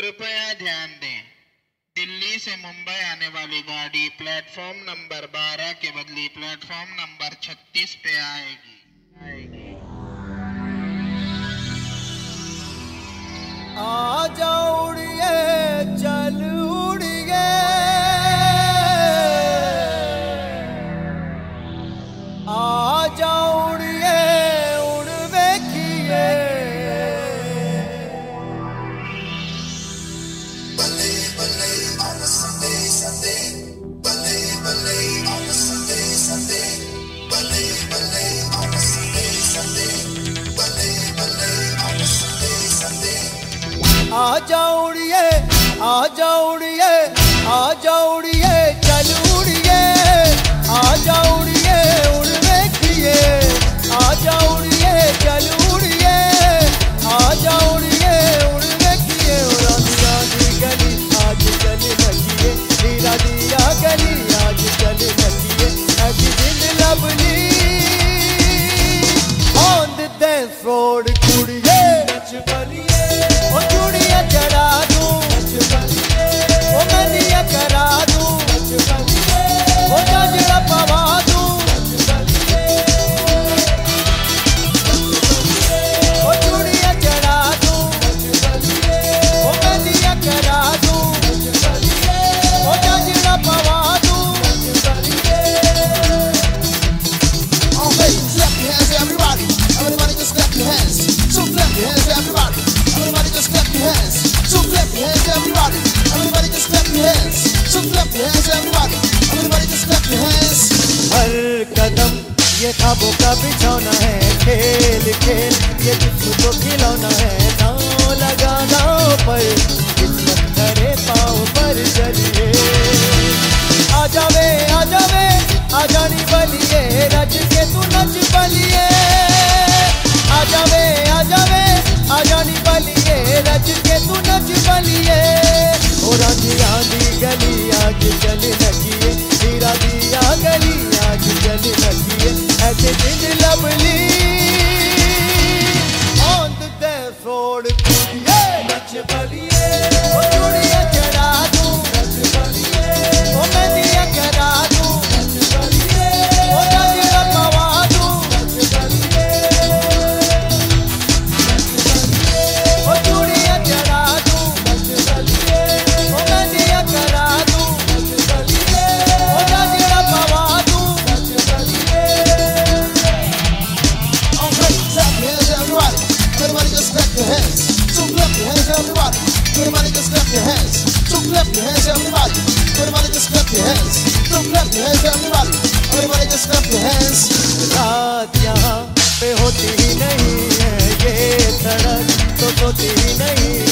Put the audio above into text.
कृपया ध्यान दें। दिल्ली से मुंबई आने वाली गाड़ी प्लेटफॉर्म नंबर 12 के बदली प्लेटफॉर्म नंबर 36 पे आएगी। आ जाओ आ जाओ आ जाओ your hands. हर कदम, ये ख्वाबों का बिछौना है, खेल खेल। ये जिस्म को खिलौना है, नाव लगा नाव पर किस्मत करे पाँव पर चलिए आ जावे आ जावे आ जानी बलिए, रज के तू नच बलिए। आ जावे आ जावे आ जानी बलिए, रज के तू नच बलिए। आज चल नचिए हीरा दिया गली आज ऐसे दिल lovely your hands. So clap your hands, everybody. Everybody just clap your hands. So clap your hands, everybody. Everybody just clap your hands. रात यहाँ पे होती ही नहीं है ये सड़क तो होती ही नहीं